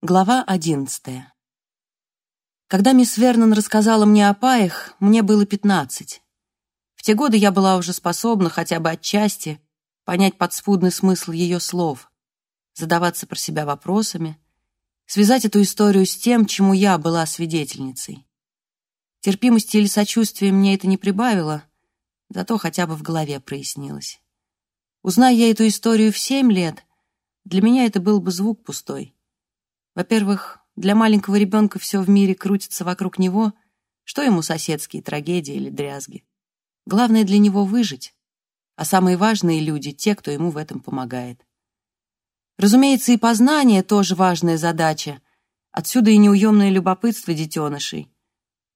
Глава одиннадцатая. Когда мисс Вернон рассказала мне о паях, мне было пятнадцать. В те годы я была уже способна хотя бы отчасти понять подспудный смысл ее слов, задаваться про себя вопросами, связать эту историю с тем, чему я была свидетельницей. Терпимости или сочувствия мне это не прибавило, зато хотя бы в голове прояснилось. Узнай я эту историю в семь лет, для меня это был бы звук пустой. Во-первых, для маленького ребенка все в мире крутится вокруг него, что ему соседские трагедии или дрязги. Главное для него выжить, а самые важные люди — те, кто ему в этом помогает. Разумеется, и познание тоже важная задача, отсюда и неуемное любопытство детенышей.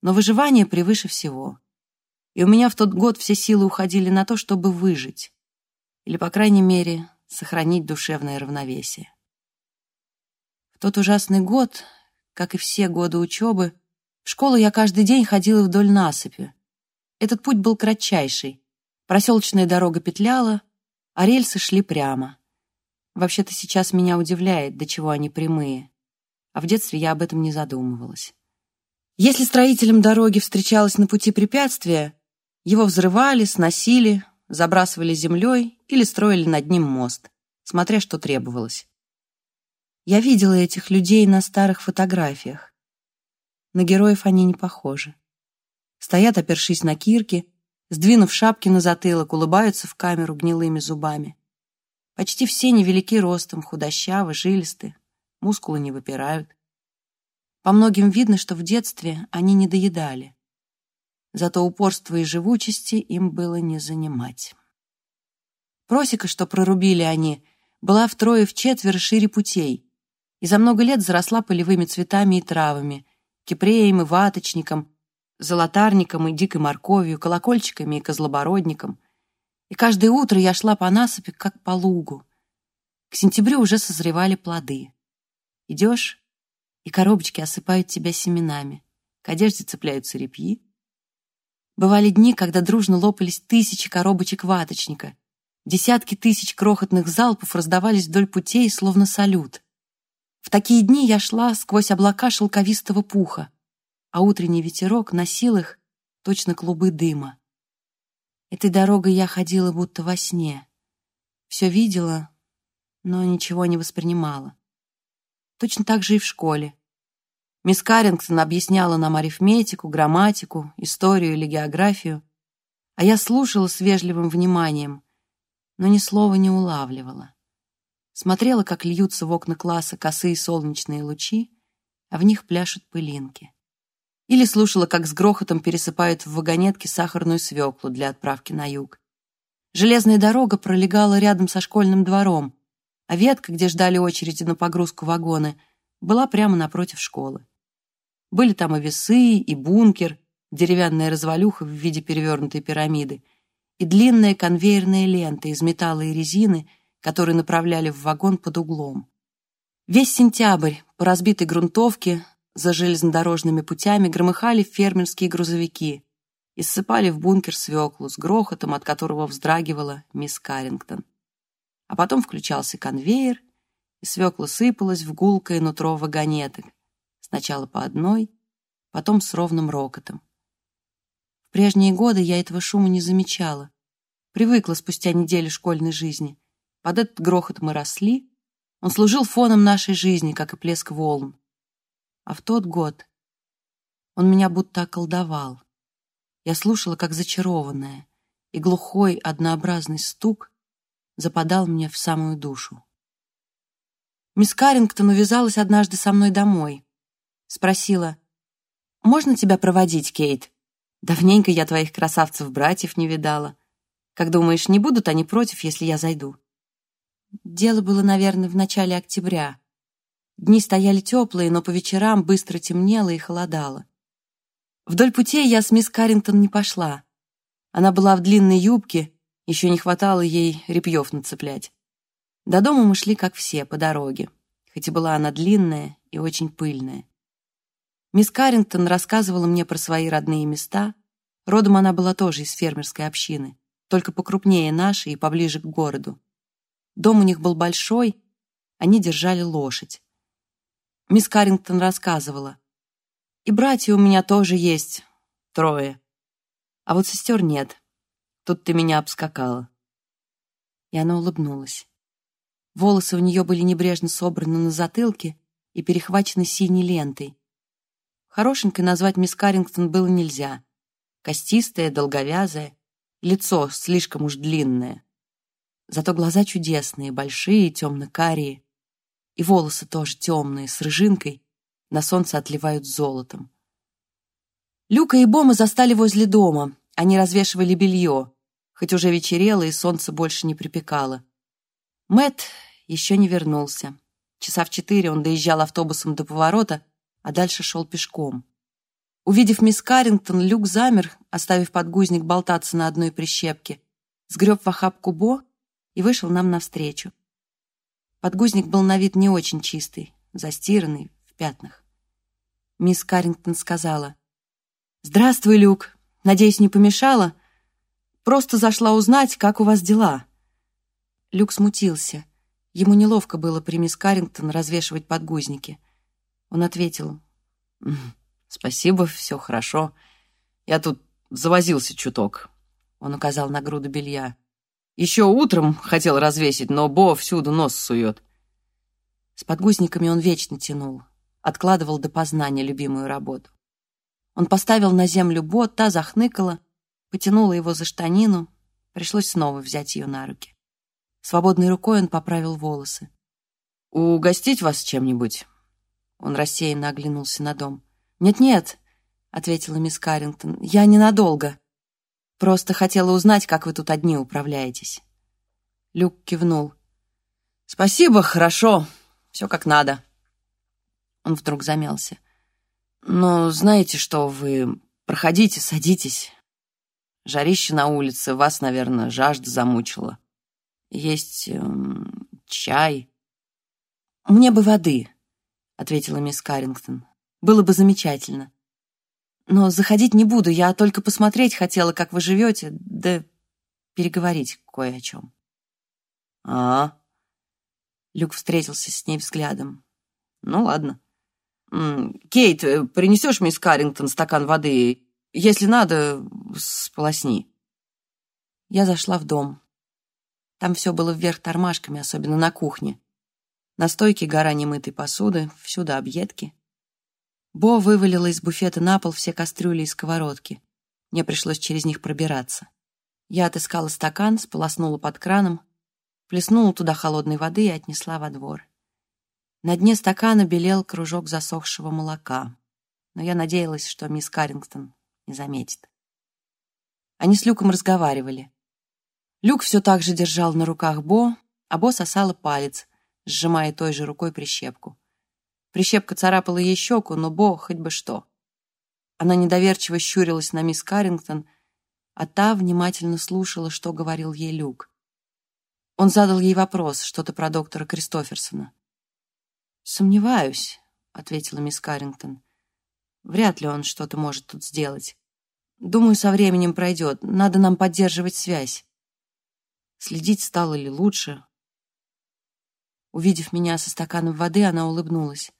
Но выживание превыше всего. И у меня в тот год все силы уходили на то, чтобы выжить. Или, по крайней мере, сохранить душевное равновесие тот ужасный год, как и все годы учебы, в школу я каждый день ходила вдоль насыпи. Этот путь был кратчайший. Проселочная дорога петляла, а рельсы шли прямо. Вообще-то сейчас меня удивляет, до чего они прямые. А в детстве я об этом не задумывалась. Если строителям дороги встречалось на пути препятствие, его взрывали, сносили, забрасывали землей или строили над ним мост, смотря что требовалось. Я видела этих людей на старых фотографиях. На героев они не похожи. Стоят, опершись на кирки, сдвинув шапки на затылок, улыбаются в камеру гнилыми зубами. Почти все невелики ростом, худощавы, жилисты, мускулы не выпирают. По многим видно, что в детстве они не доедали. Зато упорство и живучести им было не занимать. Просека, что прорубили они, была втрое-вчетверо шире путей, и за много лет заросла полевыми цветами и травами, кипреем и ваточником, золотарником и дикой морковью, колокольчиками и козлобородником. И каждое утро я шла по насыпи, как по лугу. К сентябрю уже созревали плоды. Идешь, и коробочки осыпают тебя семенами, к одежде цепляются репьи. Бывали дни, когда дружно лопались тысячи коробочек ваточника. Десятки тысяч крохотных залпов раздавались вдоль путей, словно салют. Такие дни я шла сквозь облака шелковистого пуха, а утренний ветерок носил их, точно клубы дыма. Этой дорогой я ходила будто во сне. Все видела, но ничего не воспринимала. Точно так же и в школе. Мисс Каррингтон объясняла нам арифметику, грамматику, историю или географию, а я слушала с вежливым вниманием, но ни слова не улавливала смотрела, как льются в окна класса косые солнечные лучи, а в них пляшут пылинки. Или слушала, как с грохотом пересыпают в вагонетке сахарную свеклу для отправки на юг. Железная дорога пролегала рядом со школьным двором, а ветка, где ждали очереди на погрузку вагоны, была прямо напротив школы. Были там и весы, и бункер, деревянная развалюха в виде перевернутой пирамиды, и длинная конвейерная лента из металла и резины — который направляли в вагон под углом. Весь сентябрь по разбитой грунтовке за железнодорожными путями громыхали фермерские грузовики и ссыпали в бункер свеклу с грохотом, от которого вздрагивала мисс Каррингтон. А потом включался конвейер, и свекла сыпалась в гулкое нутро вагонеток, сначала по одной, потом с ровным рокотом. В прежние годы я этого шума не замечала, привыкла спустя неделю школьной жизни. Под этот грохот мы росли. Он служил фоном нашей жизни, как и плеск волн. А в тот год он меня будто околдовал. Я слушала, как зачарованная, и глухой, однообразный стук западал мне в самую душу. Мисс Каррингтон увязалась однажды со мной домой. Спросила, «Можно тебя проводить, Кейт? Давненько я твоих красавцев-братьев не видала. Как думаешь, не будут они против, если я зайду?» Дело было, наверное, в начале октября. Дни стояли теплые, но по вечерам быстро темнело и холодало. Вдоль путей я с мисс Каррингтон не пошла. Она была в длинной юбке, еще не хватало ей репьев нацеплять. До дома мы шли, как все, по дороге, хоть и была она длинная и очень пыльная. Мисс Каррингтон рассказывала мне про свои родные места. Родом она была тоже из фермерской общины, только покрупнее нашей и поближе к городу. Дом у них был большой, они держали лошадь. Мисс Каррингтон рассказывала. И братья у меня тоже есть, трое. А вот сестер нет. Тут ты меня обскакала. И она улыбнулась. Волосы у нее были небрежно собраны на затылке и перехвачены синей лентой. Хорошенькой назвать мисс Каррингтон было нельзя. Костистая, долговязая, лицо слишком уж длинное. Зато глаза чудесные, большие, темно-карие. И волосы тоже темные, с рыжинкой, на солнце отливают золотом. Люка и Бома застали возле дома. Они развешивали белье, хоть уже вечерело и солнце больше не припекало. Мэт еще не вернулся. Часа в четыре он доезжал автобусом до поворота, а дальше шел пешком. Увидев мисс Каррингтон, Люк замер, оставив подгузник болтаться на одной прищепке, сгреб в охапку Бо и вышел нам навстречу. Подгузник был на вид не очень чистый, застиранный, в пятнах. Мисс Каррингтон сказала, «Здравствуй, Люк. Надеюсь, не помешала? Просто зашла узнать, как у вас дела». Люк смутился. Ему неловко было при мисс Каррингтон развешивать подгузники. Он ответил, «Спасибо, все хорошо. Я тут завозился чуток». Он указал на груду белья. Еще утром хотел развесить, но Бо всюду нос сует. С подгузниками он вечно тянул, откладывал до познания любимую работу. Он поставил на землю Бо, та захныкала, потянула его за штанину, пришлось снова взять ее на руки. Свободной рукой он поправил волосы. «Угостить вас чем-нибудь?» Он рассеянно оглянулся на дом. «Нет-нет», — ответила мисс Каррингтон, — «я ненадолго. Просто хотела узнать, как вы тут одни управляетесь». Люк кивнул. «Спасибо, хорошо. Все как надо». Он вдруг замялся. «Но знаете что, вы проходите, садитесь. Жарище на улице, вас, наверное, жажда замучила. Есть эм, чай». «Мне бы воды», — ответила мисс Каррингтон. «Было бы замечательно». Но заходить не буду, я только посмотреть хотела, как вы живете, да переговорить кое о чем. А, -а, -а. Люк встретился с ней взглядом. Ну ладно. Кейт, э, принесешь мисс Каррингтон стакан воды? Если надо, сполосни. Я зашла в дом. Там все было вверх тормашками, особенно на кухне. На стойке гора немытой посуды, всюду объедки. Бо вывалила из буфета на пол все кастрюли и сковородки. Мне пришлось через них пробираться. Я отыскала стакан, сполоснула под краном, плеснула туда холодной воды и отнесла во двор. На дне стакана белел кружок засохшего молока, но я надеялась, что мисс Каррингтон не заметит. Они с Люком разговаривали. Люк все так же держал на руках Бо, а Бо сосала палец, сжимая той же рукой прищепку. Прищепка царапала ей щеку, но Бо хоть бы что. Она недоверчиво щурилась на мисс Каррингтон, а та внимательно слушала, что говорил ей Люк. Он задал ей вопрос, что-то про доктора Кристоферсона. «Сомневаюсь», — ответила мисс Каррингтон. «Вряд ли он что-то может тут сделать. Думаю, со временем пройдет. Надо нам поддерживать связь. Следить стало ли лучше?» Увидев меня со стаканом воды, она улыбнулась.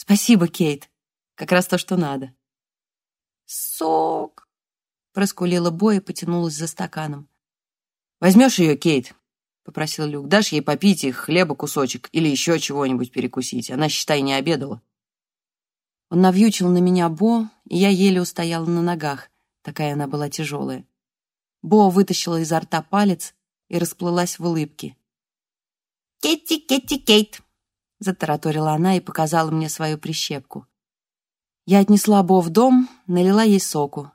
Спасибо, Кейт. Как раз то, что надо. Сок. Проскулила Бо и потянулась за стаканом. Возьмешь ее, Кейт? Попросил Люк. Дашь ей попить и хлеба кусочек или еще чего-нибудь перекусить. Она, считай, не обедала. Он навьючил на меня Бо, и я еле устояла на ногах. Такая она была тяжелая. Бо вытащила изо рта палец и расплылась в улыбке. «Кетти, Кетти, Кейт!» Затараторила она и показала мне свою прищепку. Я отнесла Бо в дом, налила ей соку.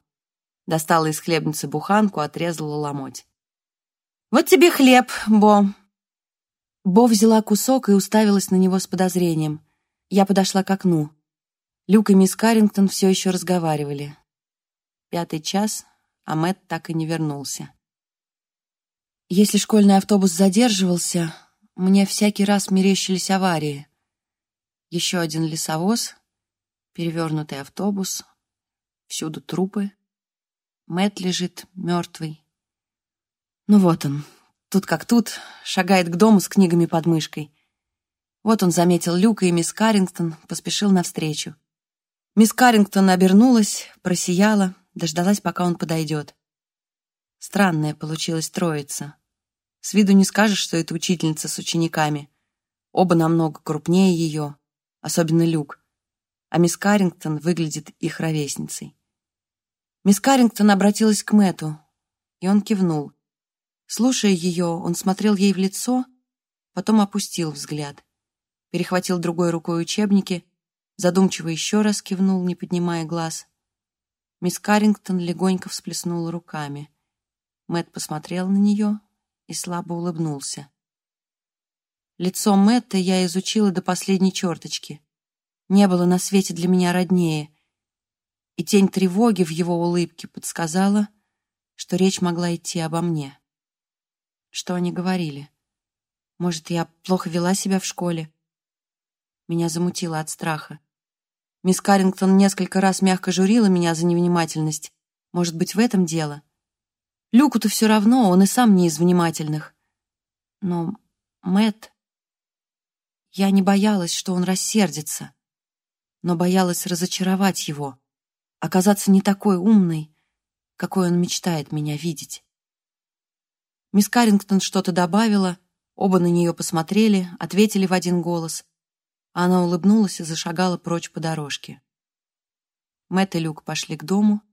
Достала из хлебницы буханку, отрезала ломоть. «Вот тебе хлеб, Бо!» Бо взяла кусок и уставилась на него с подозрением. Я подошла к окну. Люк и мисс Каррингтон все еще разговаривали. Пятый час, а Мэтт так и не вернулся. Если школьный автобус задерживался, мне всякий раз мерещились аварии. Еще один лесовоз, перевернутый автобус, всюду трупы. Мэт лежит мертвый. Ну вот он, тут как тут, шагает к дому с книгами под мышкой. Вот он заметил Люка, и мисс Каррингтон поспешил навстречу. Мисс Каррингтон обернулась, просияла, дождалась, пока он подойдет. Странная получилась троица. С виду не скажешь, что это учительница с учениками. Оба намного крупнее ее, особенно Люк. А мисс Каррингтон выглядит их ровесницей. Мисс Каррингтон обратилась к Мэту, и он кивнул. Слушая ее, он смотрел ей в лицо, потом опустил взгляд перехватил другой рукой учебники, задумчиво еще раз кивнул, не поднимая глаз. Мисс Каррингтон легонько всплеснула руками. Мэт посмотрел на нее и слабо улыбнулся. Лицо Мэтта я изучила до последней черточки. Не было на свете для меня роднее. И тень тревоги в его улыбке подсказала, что речь могла идти обо мне. Что они говорили? Может, я плохо вела себя в школе? Меня замутило от страха. Мисс Каррингтон несколько раз мягко журила меня за невнимательность. Может быть, в этом дело? Люку-то все равно, он и сам не из внимательных. Но Мэт, Я не боялась, что он рассердится, но боялась разочаровать его, оказаться не такой умной, какой он мечтает меня видеть. Мисс Каррингтон что-то добавила, оба на нее посмотрели, ответили в один голос. Она улыбнулась и зашагала прочь по дорожке. Мэтт и Люк пошли к дому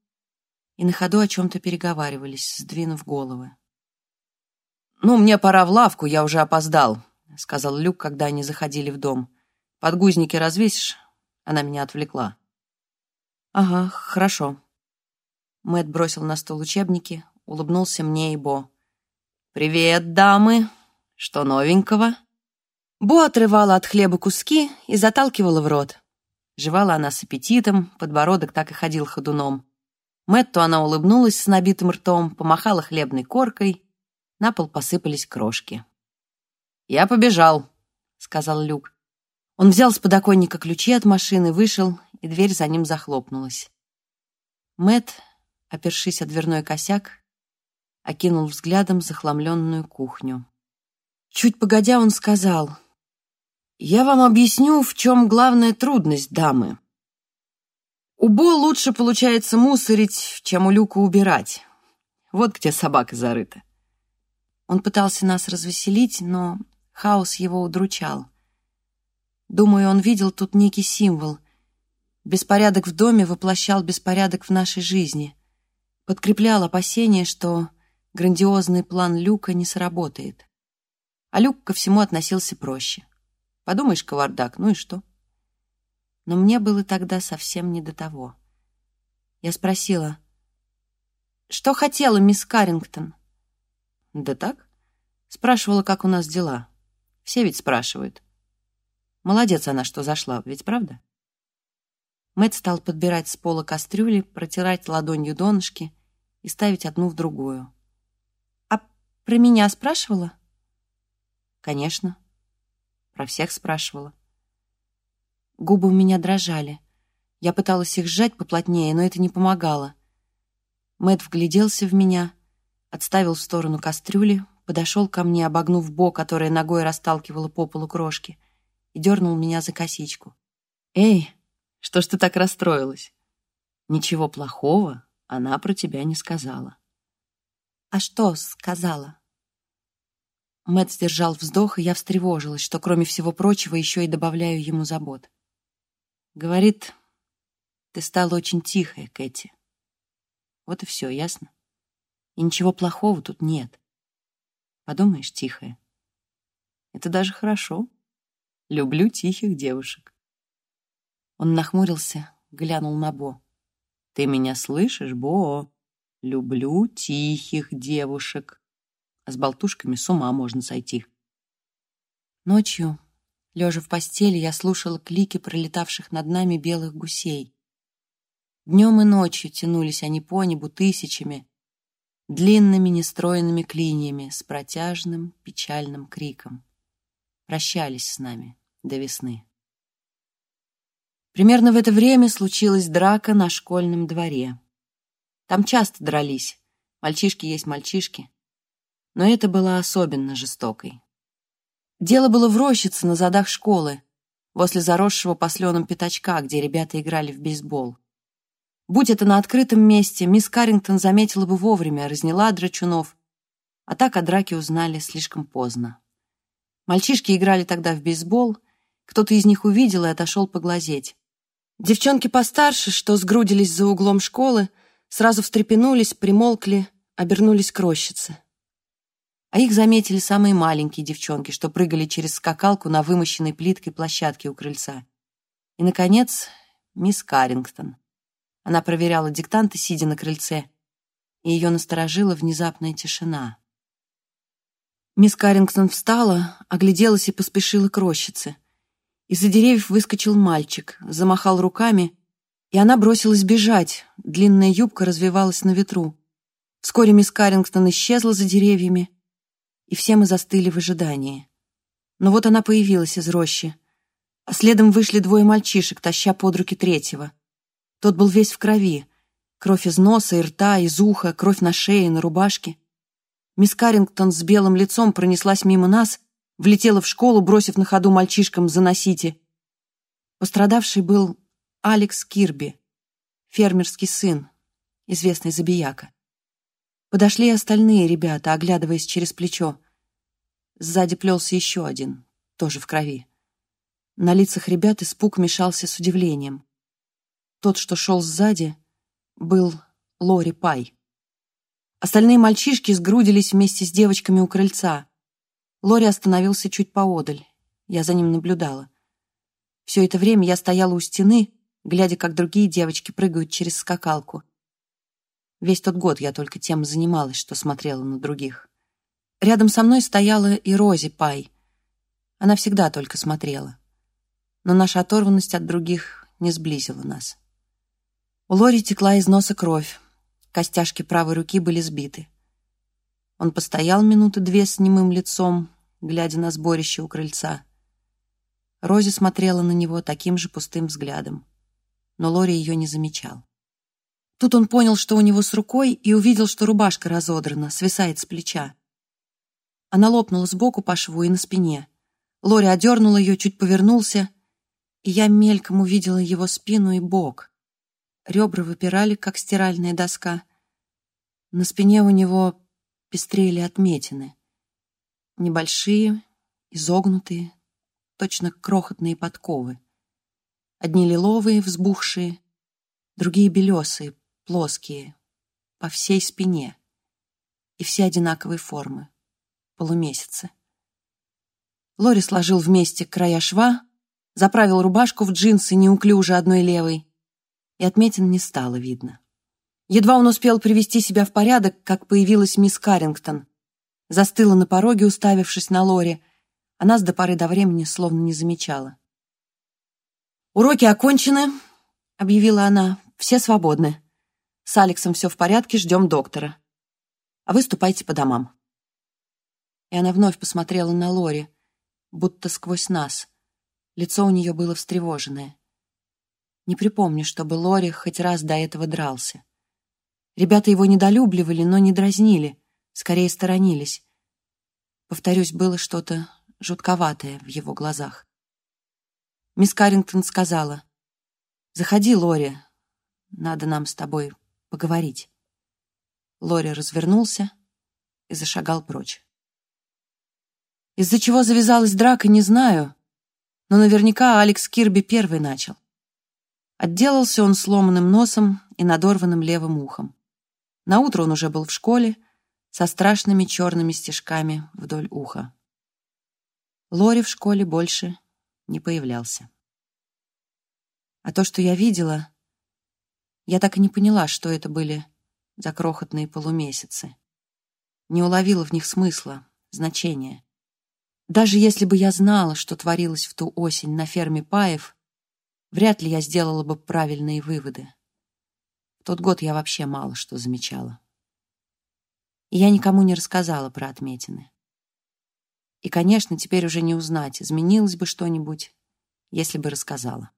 и на ходу о чем-то переговаривались, сдвинув головы. «Ну, мне пора в лавку, я уже опоздал», — сказал Люк, когда они заходили в дом. «Подгузники развесишь?» Она меня отвлекла. «Ага, хорошо». Мэтт бросил на стол учебники, улыбнулся мне и Бо. «Привет, дамы! Что новенького?» Бо отрывала от хлеба куски и заталкивала в рот. Жевала она с аппетитом, подбородок так и ходил ходуном. Мэтту она улыбнулась с набитым ртом, помахала хлебной коркой. На пол посыпались крошки. «Я побежал», — сказал Люк. Он взял с подоконника ключи от машины, вышел, и дверь за ним захлопнулась. Мэт, опершись о дверной косяк, окинул взглядом захламленную кухню. Чуть погодя он сказал — я вам объясню, в чем главная трудность дамы. У Бо лучше получается мусорить, чем у Люка убирать. Вот где собака зарыта. Он пытался нас развеселить, но хаос его удручал. Думаю, он видел тут некий символ. Беспорядок в доме воплощал беспорядок в нашей жизни. Подкреплял опасение, что грандиозный план Люка не сработает. А Люк ко всему относился проще. Подумаешь, кавардак, ну и что? Но мне было тогда совсем не до того. Я спросила, что хотела мисс Каррингтон? Да так. Спрашивала, как у нас дела. Все ведь спрашивают. Молодец она, что зашла, ведь правда? Мэтт стал подбирать с пола кастрюли, протирать ладонью донышки и ставить одну в другую. «А про меня спрашивала?» «Конечно. Про всех спрашивала. Губы у меня дрожали. Я пыталась их сжать поплотнее, но это не помогало. Мэт вгляделся в меня, отставил в сторону кастрюли, подошел ко мне, обогнув бок, которая ногой расталкивала по полу крошки, и дернул меня за косичку. «Эй, что ж ты так расстроилась? Ничего плохого она про тебя не сказала». «А что сказала?» Мэт сдержал вздох, и я встревожилась, что, кроме всего прочего, еще и добавляю ему забот. Говорит, ты стала очень тихая, Кэти. Вот и все, ясно? И ничего плохого тут нет. Подумаешь, тихая. Это даже хорошо. Люблю тихих девушек. Он нахмурился, глянул на Бо. Ты меня слышишь, Бо? Люблю тихих девушек с болтушками с ума можно сойти. Ночью, лежа в постели, я слушала клики пролетавших над нами белых гусей. Днем и ночью тянулись они по небу тысячами, длинными нестроенными клиньями с протяжным печальным криком. Прощались с нами до весны. Примерно в это время случилась драка на школьном дворе. Там часто дрались. Мальчишки есть мальчишки но это была особенно жестокой. Дело было в рощице на задах школы, возле заросшего посленом пятачка, где ребята играли в бейсбол. Будь это на открытом месте, мисс Каррингтон заметила бы вовремя, разняла драчунов, а так о драке узнали слишком поздно. Мальчишки играли тогда в бейсбол, кто-то из них увидел и отошел поглазеть. Девчонки постарше, что сгрудились за углом школы, сразу встрепенулись, примолкли, обернулись к рощице. А их заметили самые маленькие девчонки, что прыгали через скакалку на вымощенной плиткой площадке у крыльца. И, наконец, мисс Каррингтон. Она проверяла диктанты, сидя на крыльце, и ее насторожила внезапная тишина. Мисс Каррингтон встала, огляделась и поспешила к рощице. Из-за деревьев выскочил мальчик, замахал руками, и она бросилась бежать. Длинная юбка развивалась на ветру. Вскоре мисс Каррингтон исчезла за деревьями, и все мы застыли в ожидании. Но вот она появилась из рощи, а следом вышли двое мальчишек, таща под руки третьего. Тот был весь в крови. Кровь из носа и рта, из уха, кровь на шее, на рубашке. Мисс Каррингтон с белым лицом пронеслась мимо нас, влетела в школу, бросив на ходу мальчишкам «заносите». Пострадавший был Алекс Кирби, фермерский сын, известный забияка. Подошли остальные ребята, оглядываясь через плечо. Сзади плелся еще один, тоже в крови. На лицах ребят испуг мешался с удивлением. Тот, что шел сзади, был Лори Пай. Остальные мальчишки сгрудились вместе с девочками у крыльца. Лори остановился чуть поодаль. Я за ним наблюдала. Все это время я стояла у стены, глядя, как другие девочки прыгают через скакалку. Весь тот год я только тем занималась, что смотрела на других. Рядом со мной стояла и Рози Пай. Она всегда только смотрела. Но наша оторванность от других не сблизила нас. У Лори текла из носа кровь. Костяшки правой руки были сбиты. Он постоял минуты две с немым лицом, глядя на сборище у крыльца. Рози смотрела на него таким же пустым взглядом, но Лори ее не замечал. Тут он понял, что у него с рукой, и увидел, что рубашка разодрана, свисает с плеча. Она лопнула сбоку по шву и на спине. Лори одернула ее, чуть повернулся, и я мельком увидела его спину и бок. Ребра выпирали, как стиральная доска. На спине у него пестрели отметины. Небольшие, изогнутые, точно крохотные подковы. Одни лиловые, взбухшие, другие белесые, плоские, по всей спине. И все одинаковой формы, полумесяцы. Лори сложил вместе края шва, заправил рубашку в джинсы неуклюже одной левой, и отметин не стало видно. Едва он успел привести себя в порядок, как появилась мисс Каррингтон. Застыла на пороге, уставившись на Лори, а нас до поры до времени словно не замечала. «Уроки окончены», — объявила она, — «все свободны. С Алексом все в порядке, ждем доктора. А вы ступайте по домам». И она вновь посмотрела на Лори, будто сквозь нас. Лицо у нее было встревоженное. Не припомню, чтобы Лори хоть раз до этого дрался. Ребята его недолюбливали, но не дразнили, скорее сторонились. Повторюсь, было что-то жутковатое в его глазах. Мисс Каррингтон сказала, «Заходи, Лори, надо нам с тобой поговорить». Лори развернулся и зашагал прочь. Из-за чего завязалась драка, не знаю, но наверняка Алекс Кирби первый начал. Отделался он сломанным носом и надорванным левым ухом. Наутро он уже был в школе со страшными черными стежками вдоль уха. Лори в школе больше не появлялся. А то, что я видела, я так и не поняла, что это были за крохотные полумесяцы. Не уловила в них смысла, значения. Даже если бы я знала, что творилось в ту осень на ферме Паев, вряд ли я сделала бы правильные выводы. В тот год я вообще мало что замечала. И я никому не рассказала про отметины. И, конечно, теперь уже не узнать, изменилось бы что-нибудь, если бы рассказала.